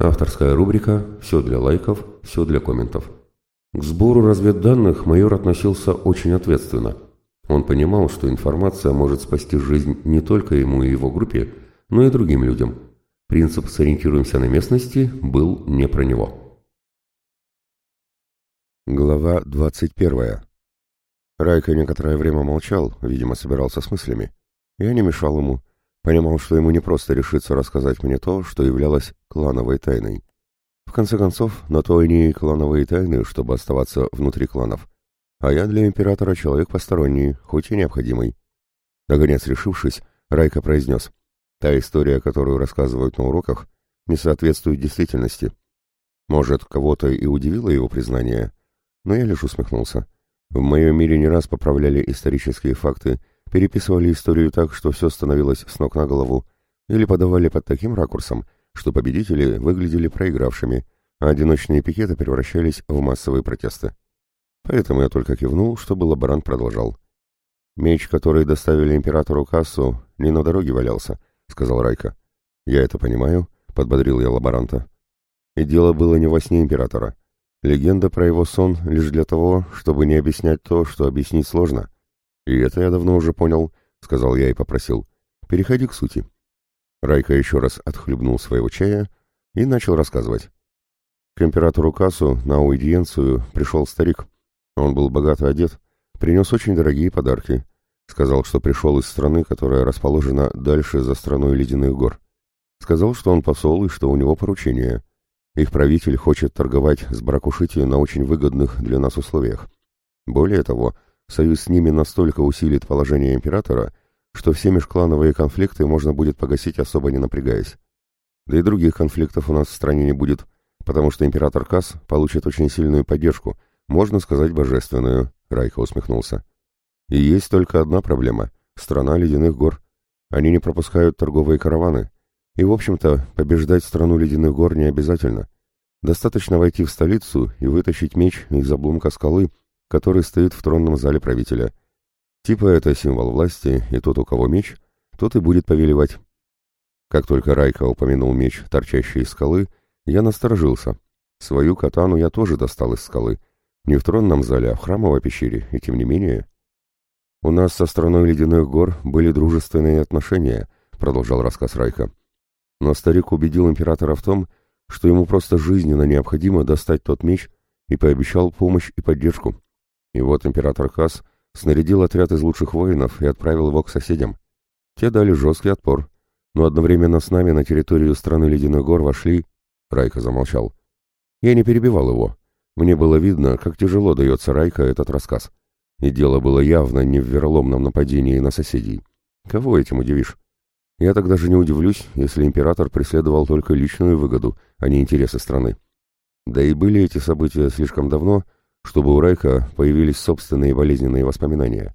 Авторская рубрика «Все для лайков, все для комментов». К сбору разведданных майор относился очень ответственно. Он понимал, что информация может спасти жизнь не только ему и его группе, но и другим людям. Принцип «сориентируемся на местности» был не про него. Глава 21. Райка некоторое время молчал, видимо, собирался с мыслями. Я не мешал ему, Понимал, что ему не просто решиться рассказать мне то, что являлось клановой тайной. В конце концов, на то они и клановые тайны, чтобы оставаться внутри кланов. А я для императора человек посторонний, хоть и необходимый. Наконец решившись, Райка произнес. Та история, которую рассказывают на уроках, не соответствует действительности. Может, кого-то и удивило его признание, но я лишь усмехнулся. В моем мире не раз поправляли исторические факты переписывали историю так, что все становилось с ног на голову, или подавали под таким ракурсом, что победители выглядели проигравшими, а одиночные пикеты превращались в массовые протесты. Поэтому я только кивнул, чтобы лаборант продолжал. «Меч, который доставили императору Кассу, не на дороге валялся», — сказал Райка. «Я это понимаю», — подбодрил я лаборанта. И дело было не во сне императора. Легенда про его сон лишь для того, чтобы не объяснять то, что объяснить сложно — «И это я давно уже понял», — сказал я и попросил. «Переходи к сути». Райка еще раз отхлебнул своего чая и начал рассказывать. К императору Кассу на аудиенцию пришел старик. Он был богато одет, принес очень дорогие подарки. Сказал, что пришел из страны, которая расположена дальше за страной ледяных гор. Сказал, что он посол и что у него поручение. Их правитель хочет торговать с Бракушити на очень выгодных для нас условиях. Более того, Союз с ними настолько усилит положение императора, что все межклановые конфликты можно будет погасить особо не напрягаясь. Да и других конфликтов у нас в стране не будет, потому что император Касс получит очень сильную поддержку, можно сказать божественную, Райха усмехнулся. И есть только одна проблема — страна ледяных гор. Они не пропускают торговые караваны. И, в общем-то, побеждать страну ледяных гор не обязательно. Достаточно войти в столицу и вытащить меч из обломка скалы — который стоит в тронном зале правителя. Типа это символ власти, и тот, у кого меч, тот и будет повелевать. Как только Райка упомянул меч, торчащий из скалы, я насторожился. Свою катану я тоже достал из скалы. Не в тронном зале, а в храмовой пещере, и тем не менее... «У нас со страной ледяных гор были дружественные отношения», — продолжал рассказ Райка. Но старик убедил императора в том, что ему просто жизненно необходимо достать тот меч и пообещал помощь и поддержку. И вот император Хас снарядил отряд из лучших воинов и отправил его к соседям. Те дали жесткий отпор, но одновременно с нами на территорию страны Ледяных гор вошли... Райка замолчал. Я не перебивал его. Мне было видно, как тяжело дается Райка этот рассказ. И дело было явно не в вероломном нападении на соседей. Кого этим удивишь? Я тогда же не удивлюсь, если император преследовал только личную выгоду, а не интересы страны. Да и были эти события слишком давно, чтобы у Райка появились собственные болезненные воспоминания.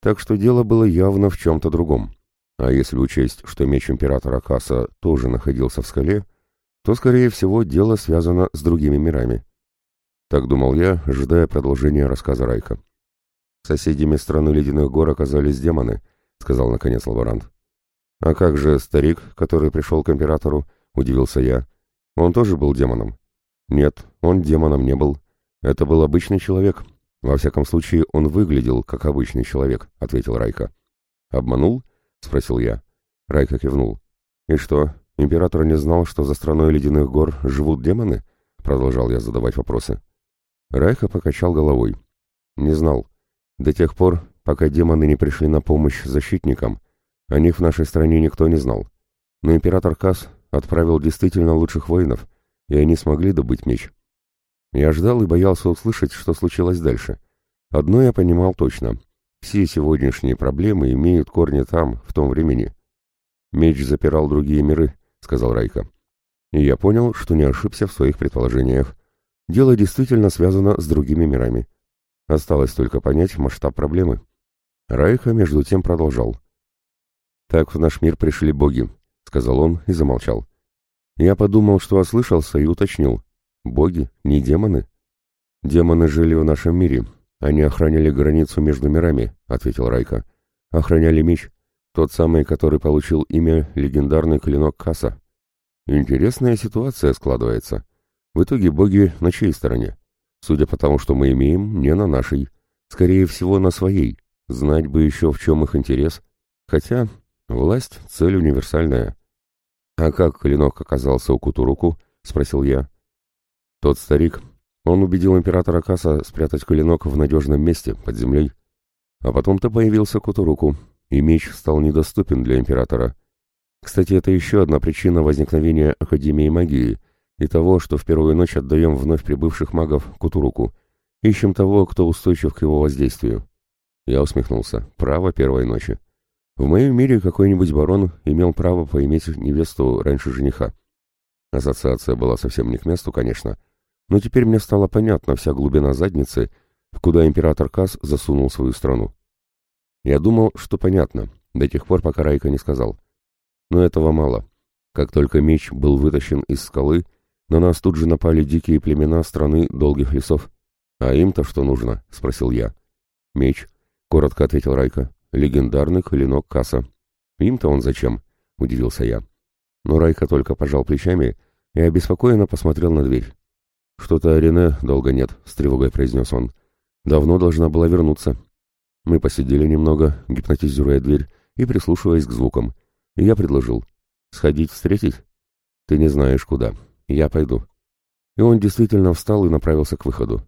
Так что дело было явно в чем-то другом. А если учесть, что меч императора Касса тоже находился в скале, то, скорее всего, дело связано с другими мирами. Так думал я, ожидая продолжения рассказа Райка. «Соседями страны Ледяных гор оказались демоны», — сказал наконец лаборант. «А как же старик, который пришел к императору?» — удивился я. «Он тоже был демоном?» «Нет, он демоном не был. «Это был обычный человек. Во всяком случае, он выглядел как обычный человек», — ответил Райка. «Обманул?» — спросил я. Райка кивнул. «И что, император не знал, что за страной ледяных гор живут демоны?» — продолжал я задавать вопросы. Райка покачал головой. «Не знал. До тех пор, пока демоны не пришли на помощь защитникам, о них в нашей стране никто не знал. Но император Кас отправил действительно лучших воинов, и они смогли добыть меч. Я ждал и боялся услышать, что случилось дальше. Одно я понимал точно. Все сегодняшние проблемы имеют корни там, в том времени. «Меч запирал другие миры», — сказал Райка. И я понял, что не ошибся в своих предположениях. Дело действительно связано с другими мирами. Осталось только понять масштаб проблемы. Райка, между тем, продолжал. «Так в наш мир пришли боги», — сказал он и замолчал. Я подумал, что ослышался, и уточнил. Боги, не демоны? Демоны жили в нашем мире. Они охраняли границу между мирами, ответил Райка. Охраняли меч, тот самый, который получил имя легендарный клинок Касса. Интересная ситуация складывается. В итоге боги на чьей стороне? Судя по тому, что мы имеем, не на нашей. Скорее всего, на своей. Знать бы еще, в чем их интерес. Хотя власть — цель универсальная. «А как клинок оказался у Кутуруку?» — спросил я. Тот старик. Он убедил императора Каса спрятать клинок в надежном месте, под землей. А потом-то появился Кутуруку, и меч стал недоступен для императора. Кстати, это еще одна причина возникновения Академии магии и того, что в первую ночь отдаем вновь прибывших магов Кутуруку. Ищем того, кто устойчив к его воздействию. Я усмехнулся. Право первой ночи. В моем мире какой-нибудь барон имел право поиметь невесту раньше жениха. Ассоциация была совсем не к месту, конечно, но теперь мне стало понятна вся глубина задницы, в куда император Кас засунул свою страну. Я думал, что понятно, до тех пор, пока Райка не сказал. Но этого мало. Как только меч был вытащен из скалы, на нас тут же напали дикие племена страны долгих лесов. «А им-то что нужно?» — спросил я. «Меч», — коротко ответил Райка. «Легендарный клинок Касса». «Им-то он зачем?» — удивился я. Но Райка только пожал плечами и обеспокоенно посмотрел на дверь. «Что-то Рене долго нет», — с тревогой произнес он. «Давно должна была вернуться». Мы посидели немного, гипнотизируя дверь и прислушиваясь к звукам. Я предложил. «Сходить встретить?» «Ты не знаешь, куда. Я пойду». И он действительно встал и направился к выходу.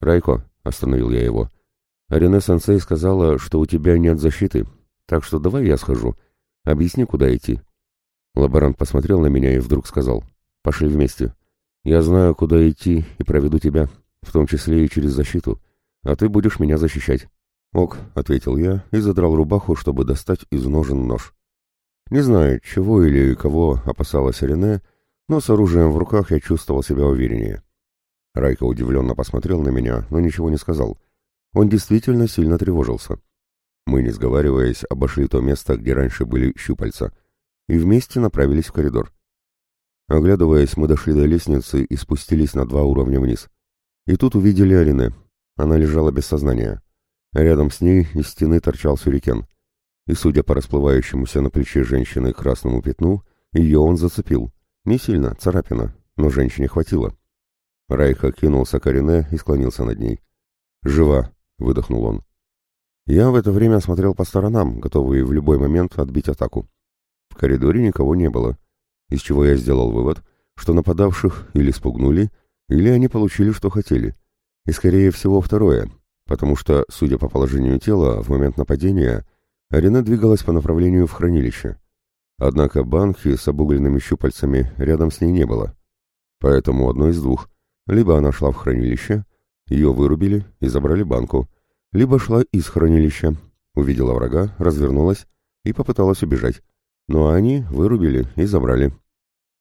«Райко», — остановил я его, — «Рене-сенсей сказала, что у тебя нет защиты, так что давай я схожу. Объясни, куда идти». Лаборант посмотрел на меня и вдруг сказал, «Пошли вместе». Я знаю, куда идти и проведу тебя, в том числе и через защиту, а ты будешь меня защищать». «Ок», — ответил я и задрал рубаху, чтобы достать из ножен нож. Не знаю, чего или кого опасалась Рене, но с оружием в руках я чувствовал себя увереннее. Райка удивленно посмотрел на меня, но ничего не сказал. Он действительно сильно тревожился. Мы, не сговариваясь, обошли то место, где раньше были щупальца, и вместе направились в коридор. Оглядываясь, мы дошли до лестницы и спустились на два уровня вниз. И тут увидели Алине. Она лежала без сознания. Рядом с ней из стены торчал сюрикен. И, судя по расплывающемуся на плече женщины красному пятну, ее он зацепил. Не сильно, царапина, но женщине хватило. Райха кинулся к Арине и склонился над ней. «Жива!» — выдохнул он. Я в это время смотрел по сторонам, готовый в любой момент отбить атаку. В коридоре никого не было из чего я сделал вывод, что нападавших или спугнули, или они получили, что хотели. И, скорее всего, второе, потому что, судя по положению тела, в момент нападения Арина двигалась по направлению в хранилище. Однако банки с обугленными щупальцами рядом с ней не было. Поэтому одно из двух. Либо она шла в хранилище, ее вырубили и забрали банку, либо шла из хранилища, увидела врага, развернулась и попыталась убежать но они вырубили и забрали.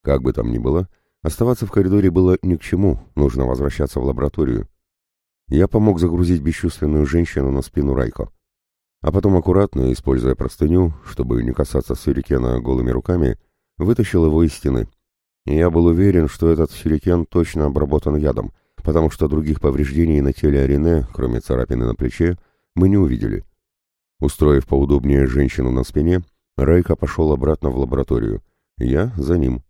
Как бы там ни было, оставаться в коридоре было ни к чему, нужно возвращаться в лабораторию. Я помог загрузить бесчувственную женщину на спину Райко. А потом аккуратно, используя простыню, чтобы не касаться сюрикена голыми руками, вытащил его из стены. я был уверен, что этот сюрикен точно обработан ядом, потому что других повреждений на теле Арине, кроме царапины на плече, мы не увидели. Устроив поудобнее женщину на спине, Райка пошел обратно в лабораторию. Я за ним.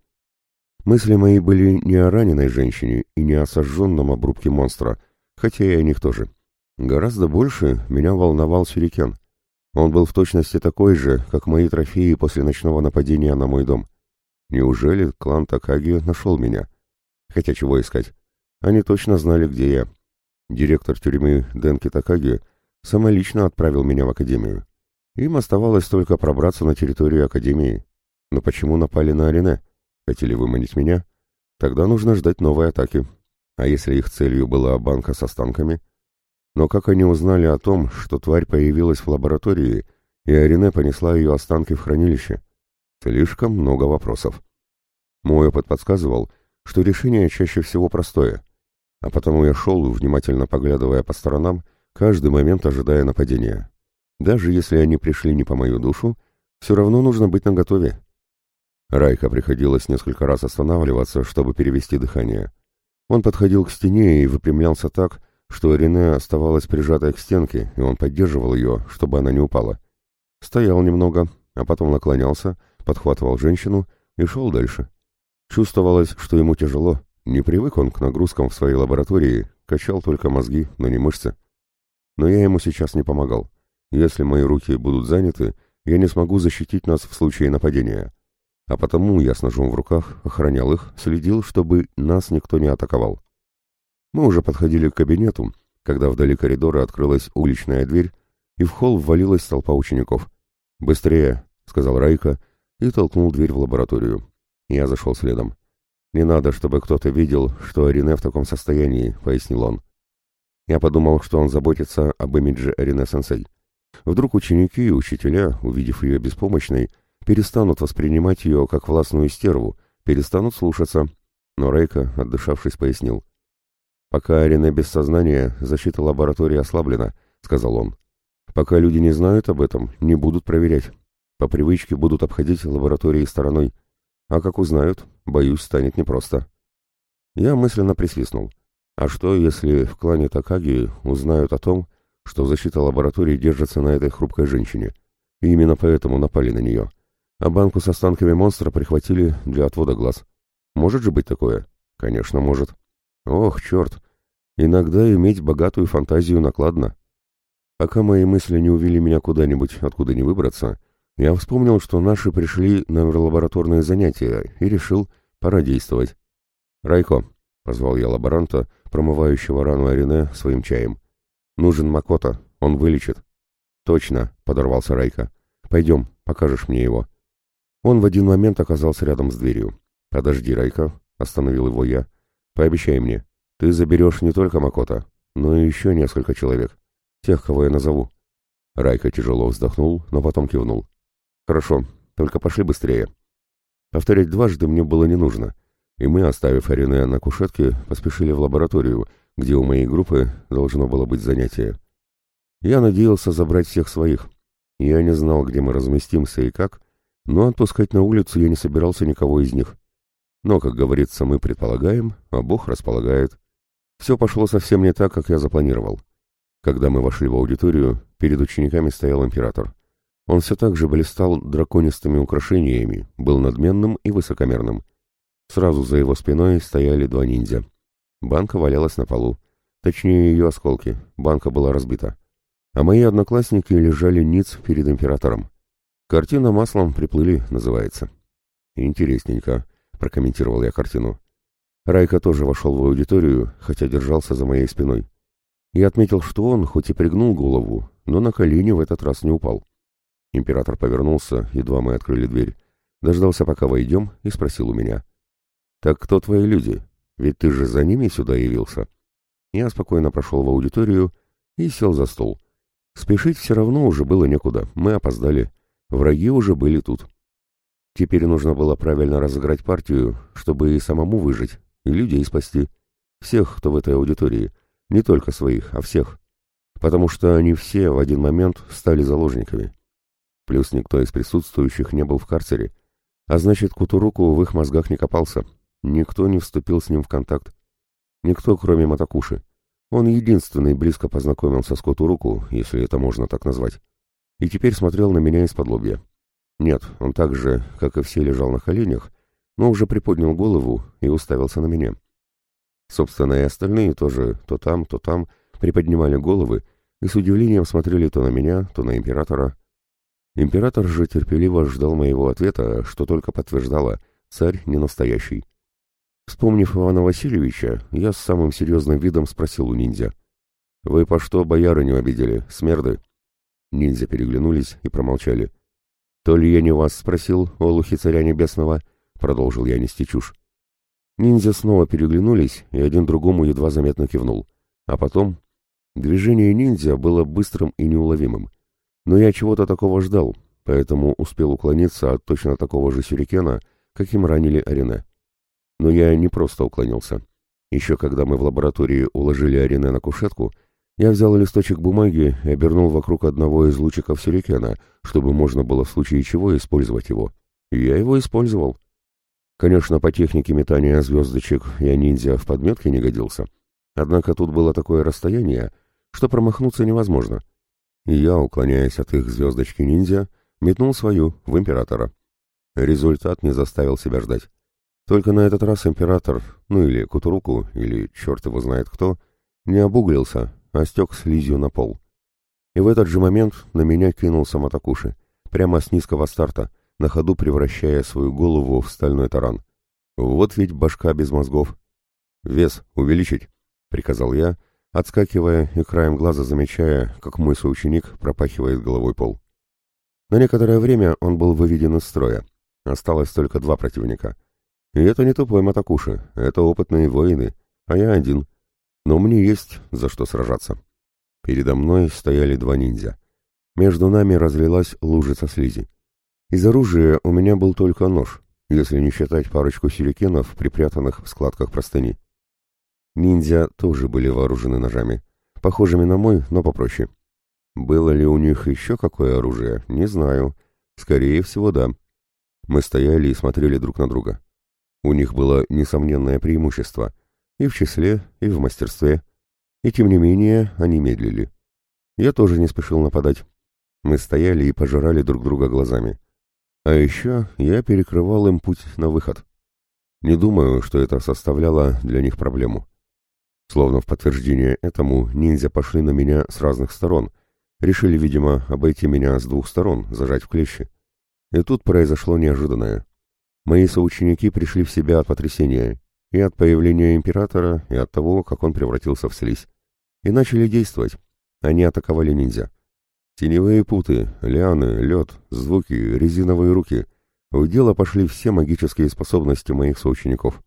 Мысли мои были не о раненой женщине и не о сожженном обрубке монстра, хотя и о них тоже. Гораздо больше меня волновал сюрикен. Он был в точности такой же, как мои трофеи после ночного нападения на мой дом. Неужели клан Такаги нашел меня? Хотя чего искать? Они точно знали, где я. Директор тюрьмы Денки Такаги самолично отправил меня в академию. Им оставалось только пробраться на территорию Академии. Но почему напали на Арене? Хотели выманить меня? Тогда нужно ждать новой атаки. А если их целью была банка с останками? Но как они узнали о том, что тварь появилась в лаборатории, и Арене понесла ее останки в хранилище? Слишком много вопросов. Мой опыт подсказывал, что решение чаще всего простое. А потому я шел, внимательно поглядывая по сторонам, каждый момент ожидая нападения. Даже если они пришли не по мою душу, все равно нужно быть наготове. Райка приходилось несколько раз останавливаться, чтобы перевести дыхание. Он подходил к стене и выпрямлялся так, что Рене оставалась прижатой к стенке, и он поддерживал ее, чтобы она не упала. Стоял немного, а потом наклонялся, подхватывал женщину и шел дальше. Чувствовалось, что ему тяжело. Не привык он к нагрузкам в своей лаборатории, качал только мозги, но не мышцы. Но я ему сейчас не помогал. Если мои руки будут заняты, я не смогу защитить нас в случае нападения. А потому я с ножом в руках охранял их, следил, чтобы нас никто не атаковал. Мы уже подходили к кабинету, когда вдали коридора открылась уличная дверь, и в холл ввалилась толпа учеников. «Быстрее!» — сказал Райка и толкнул дверь в лабораторию. Я зашел следом. «Не надо, чтобы кто-то видел, что Арине в таком состоянии», — пояснил он. Я подумал, что он заботится об имидже Арине-сенсей. Вдруг ученики и учителя, увидев ее беспомощной, перестанут воспринимать ее как властную стерву, перестанут слушаться. Но Рейка, отдышавшись, пояснил. «Пока Арине без сознания, защита лаборатории ослаблена», — сказал он. «Пока люди не знают об этом, не будут проверять. По привычке будут обходить лаборатории стороной. А как узнают, боюсь, станет непросто. Я мысленно присвистнул. А что, если в клане Такаги узнают о том, что защита лаборатории держится на этой хрупкой женщине, и именно поэтому напали на нее? А банку с останками монстра прихватили для отвода глаз. Может же быть такое? Конечно, может. Ох, черт! Иногда иметь богатую фантазию накладно. Пока мои мысли не увели меня куда-нибудь, откуда не выбраться, я вспомнил, что наши пришли на лабораторные занятия, и решил, пора действовать. «Райко», — позвал я лаборанта, промывающего рану Арине своим чаем. «Нужен Макота, он вылечит». «Точно», — подорвался Райка. «Пойдем, покажешь мне его». Он в один момент оказался рядом с дверью. «Подожди, Райка», — остановил его я. «Пообещай мне, ты заберешь не только Макота, но и еще несколько человек, тех, кого я назову». Райка тяжело вздохнул, но потом кивнул. «Хорошо, только пошли быстрее». Повторять дважды мне было не нужно, и мы, оставив Арине на кушетке, поспешили в лабораторию, где у моей группы должно было быть занятие. Я надеялся забрать всех своих. Я не знал, где мы разместимся и как, но отпускать на улицу я не собирался никого из них. Но, как говорится, мы предполагаем, а Бог располагает. Все пошло совсем не так, как я запланировал. Когда мы вошли в аудиторию, перед учениками стоял император. Он все так же блистал драконистыми украшениями, был надменным и высокомерным. Сразу за его спиной стояли два ниндзя. Банка валялась на полу. Точнее, ее осколки. Банка была разбита. А мои одноклассники лежали ниц перед императором. «Картина маслом приплыли» называется. «Интересненько», — прокомментировал я картину. Райка тоже вошел в аудиторию, хотя держался за моей спиной. Я отметил, что он, хоть и пригнул голову, но на колени в этот раз не упал. Император повернулся, едва мы открыли дверь, дождался, пока войдем, и спросил у меня. «Так кто твои люди? Ведь ты же за ними сюда явился?» Я спокойно прошел в аудиторию и сел за стол. Спешить все равно уже было некуда, мы опоздали. Враги уже были тут. Теперь нужно было правильно разыграть партию, чтобы и самому выжить, и людей спасти. Всех, кто в этой аудитории. Не только своих, а всех. Потому что они все в один момент стали заложниками. Плюс никто из присутствующих не был в карцере, а значит, Кутуруку в их мозгах не копался. Никто не вступил с ним в контакт. Никто, кроме Матакуши. Он единственный близко познакомился с Кутуруку, если это можно так назвать. И теперь смотрел на меня из-под лобья. Нет, он так же, как и все, лежал на коленях, но уже приподнял голову и уставился на меня. Собственно, и остальные тоже то там, то там приподнимали головы и с удивлением смотрели то на меня, то на императора. Император же терпеливо ждал моего ответа, что только подтверждало, царь не настоящий. Вспомнив Ивана Васильевича, я с самым серьезным видом спросил у ниндзя. «Вы по что боярыню обидели, смерды?» Ниндзя переглянулись и промолчали. «То ли я не вас спросил, олухи царя небесного?» — продолжил я нести чушь. Ниндзя снова переглянулись, и один другому едва заметно кивнул. А потом... Движение ниндзя было быстрым и неуловимым. Но я чего-то такого ждал, поэтому успел уклониться от точно такого же сюрикена, каким ранили Арене. Но я не просто уклонился. Еще когда мы в лаборатории уложили Арене на кушетку, я взял листочек бумаги и обернул вокруг одного из лучиков сюрикена, чтобы можно было в случае чего использовать его. И я его использовал. Конечно, по технике метания звездочек я ниндзя в подметке не годился. Однако тут было такое расстояние, что промахнуться невозможно — и я, уклоняясь от их звездочки ниндзя, метнул свою в императора. Результат не заставил себя ждать. Только на этот раз император, ну или Кутуруку, или черт его знает кто, не обуглился, а стек слизью на пол. И в этот же момент на меня кинулся Матакуши, прямо с низкого старта, на ходу превращая свою голову в стальной таран. Вот ведь башка без мозгов. «Вес увеличить», — приказал я, отскакивая и краем глаза замечая, как мой соученик пропахивает головой пол. На некоторое время он был выведен из строя. Осталось только два противника. И это не тупой Матакуши, это опытные воины, а я один. Но мне есть за что сражаться. Передо мной стояли два ниндзя. Между нами разлилась лужица слизи. Из оружия у меня был только нож, если не считать парочку сюрикенов, припрятанных в складках простыни. Ниндзя тоже были вооружены ножами, похожими на мой, но попроще. Было ли у них еще какое оружие, не знаю. Скорее всего, да. Мы стояли и смотрели друг на друга. У них было несомненное преимущество и в числе, и в мастерстве. И тем не менее они медлили. Я тоже не спешил нападать. Мы стояли и пожирали друг друга глазами. А еще я перекрывал им путь на выход. Не думаю, что это составляло для них проблему. Словно в подтверждение этому ниндзя пошли на меня с разных сторон. Решили, видимо, обойти меня с двух сторон, зажать в клещи. И тут произошло неожиданное. Мои соученики пришли в себя от потрясения, и от появления императора, и от того, как он превратился в слизь. И начали действовать. Они атаковали ниндзя. Теневые путы, лианы, лед, звуки, резиновые руки. В дело пошли все магические способности моих соучеников.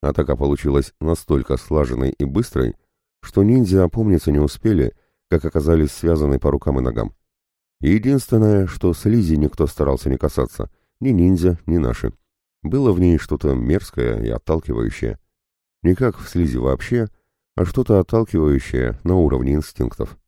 Атака получилась настолько слаженной и быстрой, что ниндзя опомниться не успели, как оказались связаны по рукам и ногам. Единственное, что слизи никто старался не касаться, ни ниндзя, ни наши. Было в ней что-то мерзкое и отталкивающее. Не как в слизи вообще, а что-то отталкивающее на уровне инстинктов.